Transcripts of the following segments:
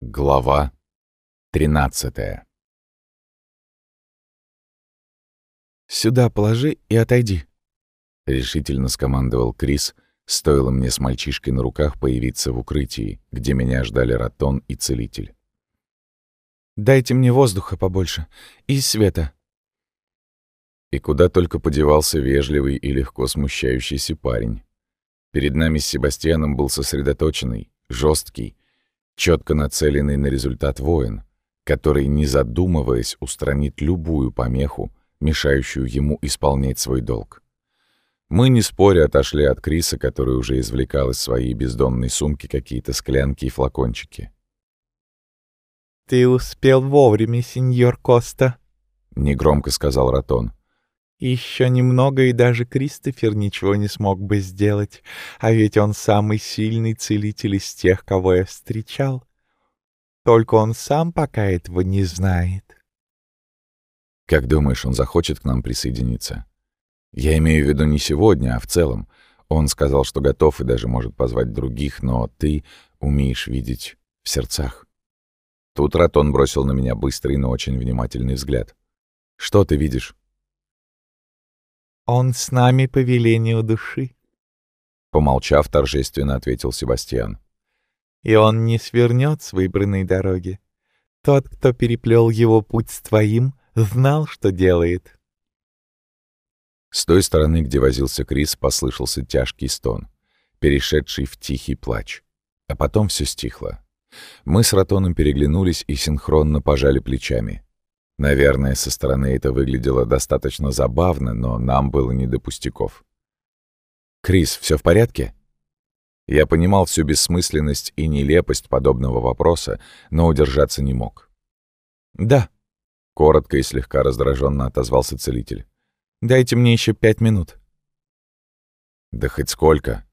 Глава 13 «Сюда положи и отойди», — решительно скомандовал Крис, стоило мне с мальчишкой на руках появиться в укрытии, где меня ждали Ратон и Целитель. «Дайте мне воздуха побольше и света». И куда только подевался вежливый и легко смущающийся парень. Перед нами с Себастьяном был сосредоточенный, жесткий, четко нацеленный на результат воин, который, не задумываясь, устранит любую помеху, мешающую ему исполнять свой долг. Мы, не споря, отошли от Криса, который уже извлекал из своей бездонной сумки какие-то склянки и флакончики. «Ты успел вовремя, сеньор Коста», — негромко сказал Ратон. Еще немного, и даже Кристофер ничего не смог бы сделать, а ведь он самый сильный целитель из тех, кого я встречал. Только он сам пока этого не знает. Как думаешь, он захочет к нам присоединиться? Я имею в виду не сегодня, а в целом. Он сказал, что готов и даже может позвать других, но ты умеешь видеть в сердцах. Тут Ратон бросил на меня быстрый, но очень внимательный взгляд. «Что ты видишь?» Он с нами по велению души. Помолчав, торжественно ответил Себастьян. И он не свернет с выбранной дороги. Тот, кто переплел его путь с твоим, знал, что делает. С той стороны, где возился Крис, послышался тяжкий стон, перешедший в тихий плач. А потом все стихло. Мы с Ратоном переглянулись и синхронно пожали плечами. Наверное, со стороны это выглядело достаточно забавно, но нам было не до пустяков. «Крис, все в порядке?» Я понимал всю бессмысленность и нелепость подобного вопроса, но удержаться не мог. «Да», — коротко и слегка раздраженно отозвался целитель. «Дайте мне еще пять минут». «Да хоть сколько?»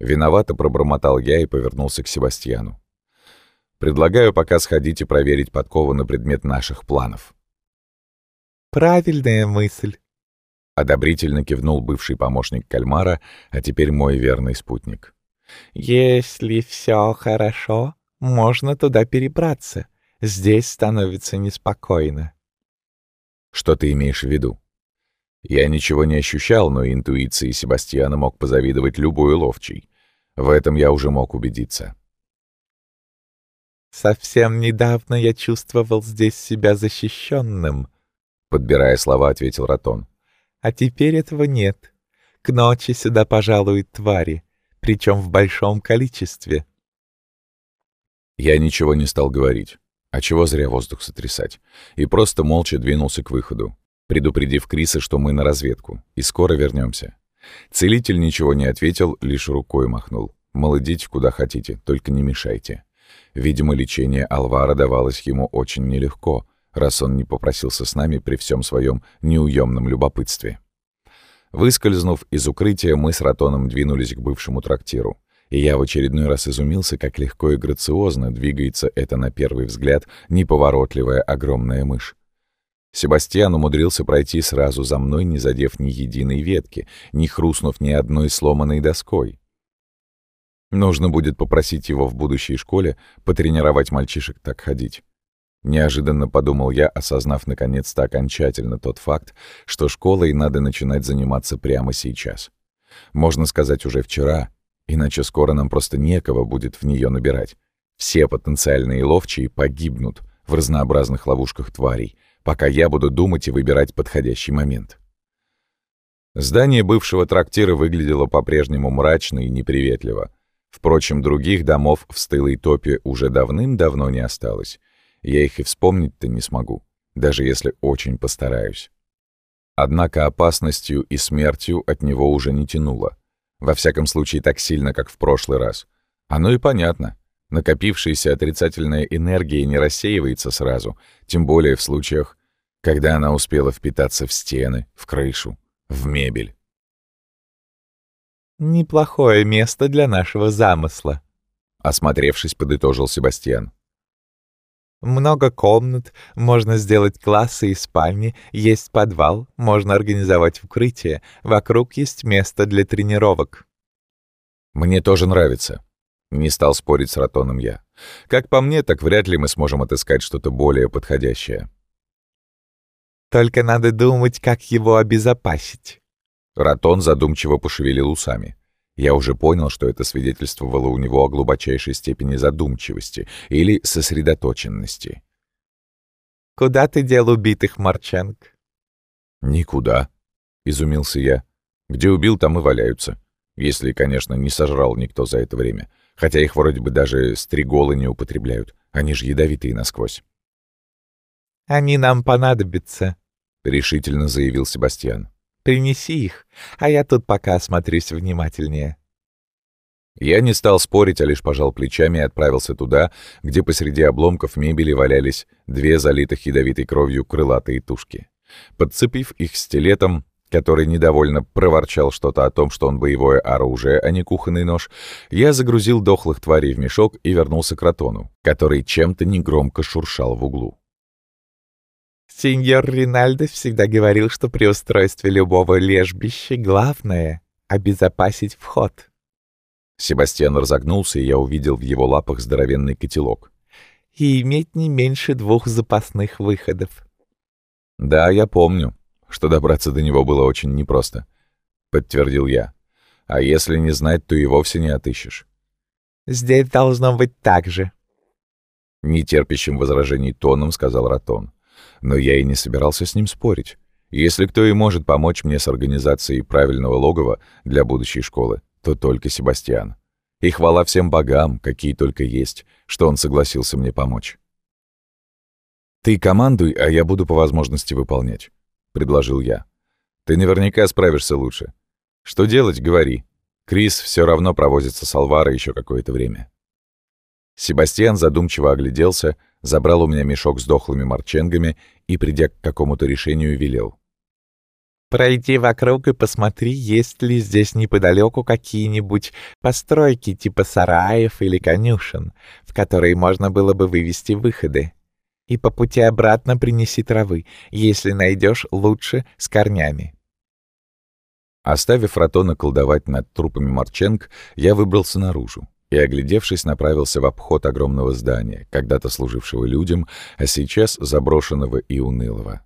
Виновато пробормотал я и повернулся к Себастьяну. Предлагаю пока сходить и проверить подкову на предмет наших планов». «Правильная мысль», — одобрительно кивнул бывший помощник кальмара, а теперь мой верный спутник. «Если все хорошо, можно туда перебраться. Здесь становится неспокойно». «Что ты имеешь в виду?» Я ничего не ощущал, но интуиции Себастьяна мог позавидовать любой ловчий. В этом я уже мог убедиться. Совсем недавно я чувствовал здесь себя защищенным, подбирая слова, ответил Ратон. А теперь этого нет. К ночи сюда пожалуют твари, причем в большом количестве. Я ничего не стал говорить. А чего зря воздух сотрясать? И просто молча двинулся к выходу, предупредив Криса, что мы на разведку, и скоро вернемся. Целитель ничего не ответил, лишь рукой махнул. Мол, идите куда хотите, только не мешайте. Видимо, лечение Алвара давалось ему очень нелегко, раз он не попросился с нами при всем своем неуемном любопытстве. Выскользнув из укрытия, мы с Ратоном двинулись к бывшему трактиру. И я в очередной раз изумился, как легко и грациозно двигается эта, на первый взгляд, неповоротливая огромная мышь. Себастьян умудрился пройти сразу за мной, не задев ни единой ветки, не хрустнув ни одной сломанной доской. Нужно будет попросить его в будущей школе потренировать мальчишек так ходить. Неожиданно подумал я, осознав наконец-то окончательно тот факт, что школой надо начинать заниматься прямо сейчас. Можно сказать, уже вчера, иначе скоро нам просто некого будет в нее набирать. Все потенциальные ловчие погибнут в разнообразных ловушках тварей, пока я буду думать и выбирать подходящий момент. Здание бывшего трактира выглядело по-прежнему мрачно и неприветливо — Впрочем, других домов в стылой топе уже давным-давно не осталось. Я их и вспомнить-то не смогу, даже если очень постараюсь. Однако опасностью и смертью от него уже не тянуло. Во всяком случае, так сильно, как в прошлый раз. Оно и понятно. Накопившаяся отрицательная энергия не рассеивается сразу, тем более в случаях, когда она успела впитаться в стены, в крышу, в мебель. «Неплохое место для нашего замысла», — осмотревшись, подытожил Себастьян. «Много комнат, можно сделать классы и спальни, есть подвал, можно организовать укрытие, вокруг есть место для тренировок». «Мне тоже нравится», Не стал спорить с Ратоном я. Как по мне, так вряд ли мы сможем отыскать что-то более подходящее. Только надо думать, как его обезопасить. Ратон задумчиво пошевелил усами. Я уже понял, что это свидетельствовало у него о глубочайшей степени задумчивости или сосредоточенности. «Куда ты дел убитых, Марченк?» «Никуда», — изумился я. «Где убил, там и валяются. Если, конечно, не сожрал никто за это время. Хотя их вроде бы даже стриголы не употребляют. Они же ядовитые насквозь». «Они нам понадобятся», — решительно заявил Себастьян. Принеси их, а я тут пока осмотрюсь внимательнее». Я не стал спорить, а лишь пожал плечами и отправился туда, где посреди обломков мебели валялись две залитых ядовитой кровью крылатые тушки. Подцепив их стилетом, который недовольно проворчал что-то о том, что он боевое оружие, а не кухонный нож, я загрузил дохлых тварей в мешок и вернулся к Ратону, который чем-то негромко шуршал в углу. Сеньор Ринальдо всегда говорил, что при устройстве любого лежбища главное — обезопасить вход. Себастьян разогнулся, и я увидел в его лапах здоровенный котелок. И иметь не меньше двух запасных выходов. «Да, я помню, что добраться до него было очень непросто», — подтвердил я. «А если не знать, то и вовсе не отыщешь». «Здесь должно быть так же», — нетерпящим возражений тоном сказал Ратон. Но я и не собирался с ним спорить. Если кто и может помочь мне с организацией правильного логова для будущей школы, то только Себастьян. И хвала всем богам, какие только есть, что он согласился мне помочь. «Ты командуй, а я буду по возможности выполнять», — предложил я. «Ты наверняка справишься лучше. Что делать, говори. Крис все равно провозится с Алвара еще какое-то время». Себастьян задумчиво огляделся, забрал у меня мешок с дохлыми марченгами и, придя к какому-то решению, велел. «Пройди вокруг и посмотри, есть ли здесь неподалеку какие-нибудь постройки типа сараев или конюшен, в которые можно было бы вывести выходы. И по пути обратно принеси травы, если найдешь лучше с корнями». Оставив Ратона колдовать над трупами Марченг, я выбрался наружу и, оглядевшись, направился в обход огромного здания, когда-то служившего людям, а сейчас заброшенного и унылого.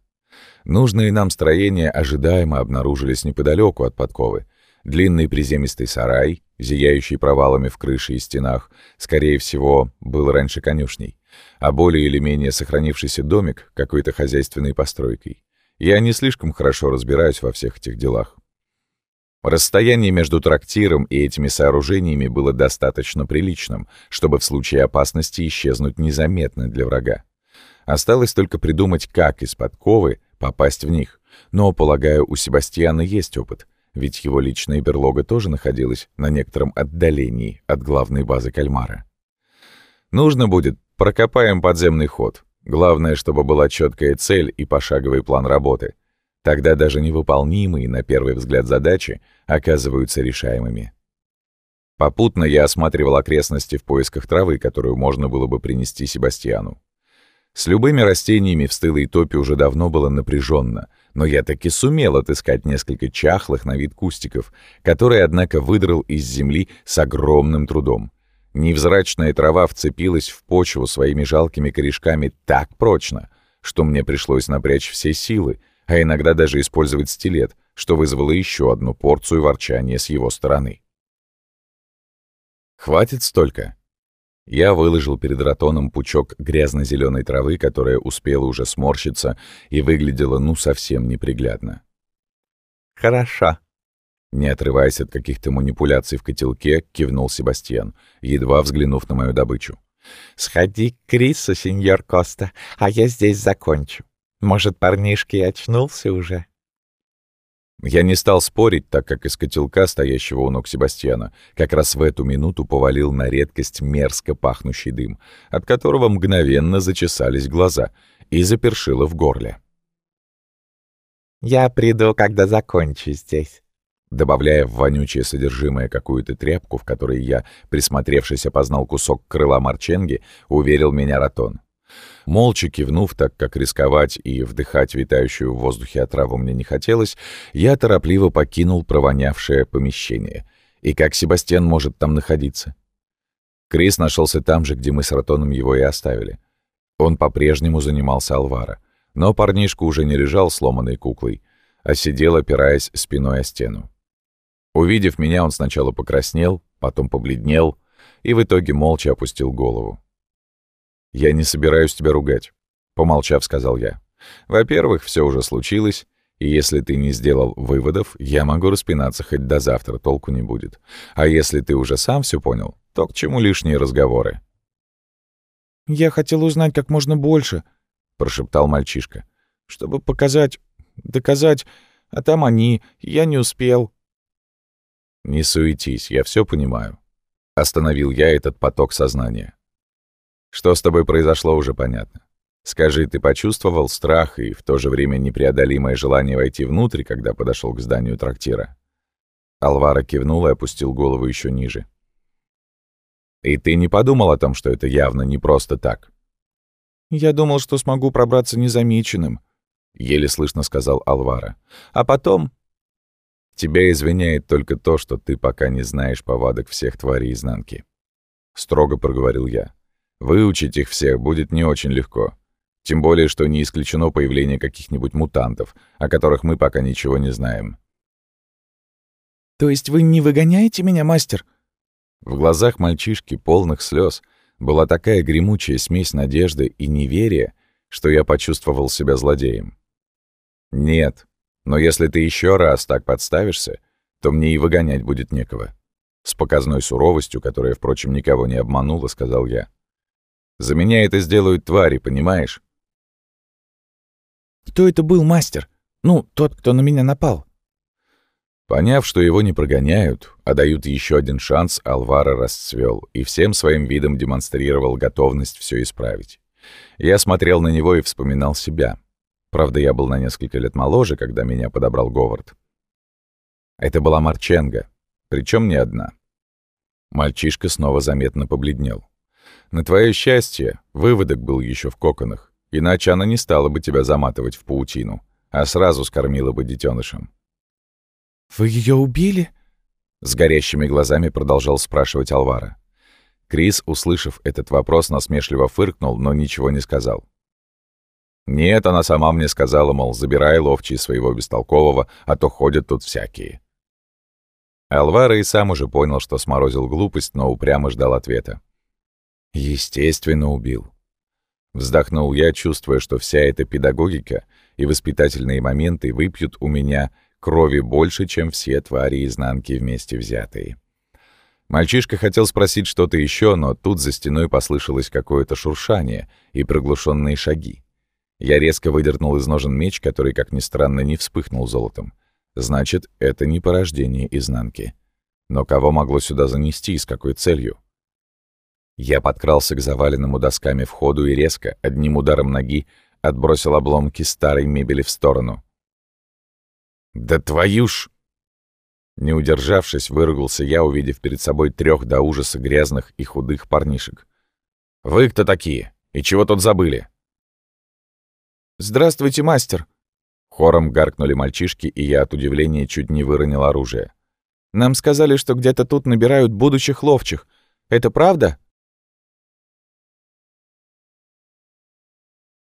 Нужные нам строения ожидаемо обнаружились неподалеку от подковы. Длинный приземистый сарай, зияющий провалами в крыше и стенах, скорее всего, был раньше конюшней, а более или менее сохранившийся домик какой-то хозяйственной постройкой. Я не слишком хорошо разбираюсь во всех этих делах, Расстояние между трактиром и этими сооружениями было достаточно приличным, чтобы в случае опасности исчезнуть незаметно для врага. Осталось только придумать, как из подковы попасть в них. Но, полагаю, у Себастьяна есть опыт, ведь его личная берлога тоже находилась на некотором отдалении от главной базы кальмара. Нужно будет, прокопаем подземный ход. Главное, чтобы была четкая цель и пошаговый план работы — Тогда даже невыполнимые, на первый взгляд, задачи оказываются решаемыми. Попутно я осматривал окрестности в поисках травы, которую можно было бы принести Себастьяну. С любыми растениями в стылой топе уже давно было напряженно, но я таки сумел отыскать несколько чахлых на вид кустиков, которые, однако, выдрал из земли с огромным трудом. Невзрачная трава вцепилась в почву своими жалкими корешками так прочно, что мне пришлось напрячь все силы, а иногда даже использовать стилет, что вызвало еще одну порцию ворчания с его стороны. «Хватит столько?» Я выложил перед Ратоном пучок грязно-зеленой травы, которая успела уже сморщиться и выглядела ну совсем неприглядно. «Хорошо», не отрываясь от каких-то манипуляций в котелке, кивнул Себастьян, едва взглянув на мою добычу. «Сходи к Крису, сеньор Коста, а я здесь закончу. Может, парнишка и очнулся уже? Я не стал спорить, так как из котелка, стоящего у ног Себастьяна, как раз в эту минуту повалил на редкость мерзко пахнущий дым, от которого мгновенно зачесались глаза и запершило в горле. «Я приду, когда закончу здесь», добавляя в вонючее содержимое какую-то тряпку, в которой я, присмотревшись, опознал кусок крыла Марченги, уверил меня Ратон. Молча кивнув, так как рисковать и вдыхать витающую в воздухе отраву мне не хотелось, я торопливо покинул провонявшее помещение. И как Себастьян может там находиться? Крис нашелся там же, где мы с Ротоном его и оставили. Он по-прежнему занимался Алвара, но парнишка уже не лежал сломанной куклой, а сидел, опираясь спиной о стену. Увидев меня, он сначала покраснел, потом побледнел и в итоге молча опустил голову. «Я не собираюсь тебя ругать», — помолчав, сказал я. «Во-первых, все уже случилось, и если ты не сделал выводов, я могу распинаться хоть до завтра, толку не будет. А если ты уже сам все понял, то к чему лишние разговоры?» «Я хотел узнать как можно больше», — прошептал мальчишка. «Чтобы показать, доказать, а там они, я не успел». «Не суетись, я все понимаю». Остановил я этот поток сознания. Что с тобой произошло, уже понятно. Скажи, ты почувствовал страх и в то же время непреодолимое желание войти внутрь, когда подошел к зданию трактира? Алвара кивнул и опустил голову еще ниже. И ты не подумал о том, что это явно не просто так? Я думал, что смогу пробраться незамеченным, еле слышно сказал Алвара. А потом Тебя извиняет только то, что ты пока не знаешь повадок всех тварей изнанки. Строго проговорил я. Выучить их всех будет не очень легко. Тем более, что не исключено появление каких-нибудь мутантов, о которых мы пока ничего не знаем. «То есть вы не выгоняете меня, мастер?» В глазах мальчишки, полных слез, была такая гремучая смесь надежды и неверия, что я почувствовал себя злодеем. «Нет, но если ты еще раз так подставишься, то мне и выгонять будет некого». С показной суровостью, которая, впрочем, никого не обманула, сказал я. За меня это сделают твари, понимаешь? Кто это был, мастер? Ну, тот, кто на меня напал. Поняв, что его не прогоняют, а дают еще один шанс, Алвара расцвел и всем своим видом демонстрировал готовность все исправить. Я смотрел на него и вспоминал себя. Правда, я был на несколько лет моложе, когда меня подобрал Говард. Это была Марченга, причем не одна. Мальчишка снова заметно побледнел. На твое счастье, выводок был еще в коконах, иначе она не стала бы тебя заматывать в паутину, а сразу скормила бы детенышем. «Вы ее убили?» С горящими глазами продолжал спрашивать Алвара. Крис, услышав этот вопрос, насмешливо фыркнул, но ничего не сказал. «Нет, она сама мне сказала, мол, забирай ловчий своего бестолкового, а то ходят тут всякие». Алвара и сам уже понял, что сморозил глупость, но упрямо ждал ответа. Естественно, убил. Вздохнул я, чувствуя, что вся эта педагогика и воспитательные моменты выпьют у меня крови больше, чем все твари изнанки вместе взятые. Мальчишка хотел спросить что-то еще, но тут за стеной послышалось какое-то шуршание и приглушенные шаги. Я резко выдернул из ножен меч, который, как ни странно, не вспыхнул золотом. Значит, это не порождение изнанки. Но кого могло сюда занести и с какой целью? Я подкрался к заваленному досками входу и резко, одним ударом ноги, отбросил обломки старой мебели в сторону. «Да твою ж!» Не удержавшись, выругался я, увидев перед собой трех до ужаса грязных и худых парнишек. «Вы кто такие? И чего тут забыли?» «Здравствуйте, мастер!» Хором гаркнули мальчишки, и я от удивления чуть не выронил оружие. «Нам сказали, что где-то тут набирают будущих ловчих. Это правда?»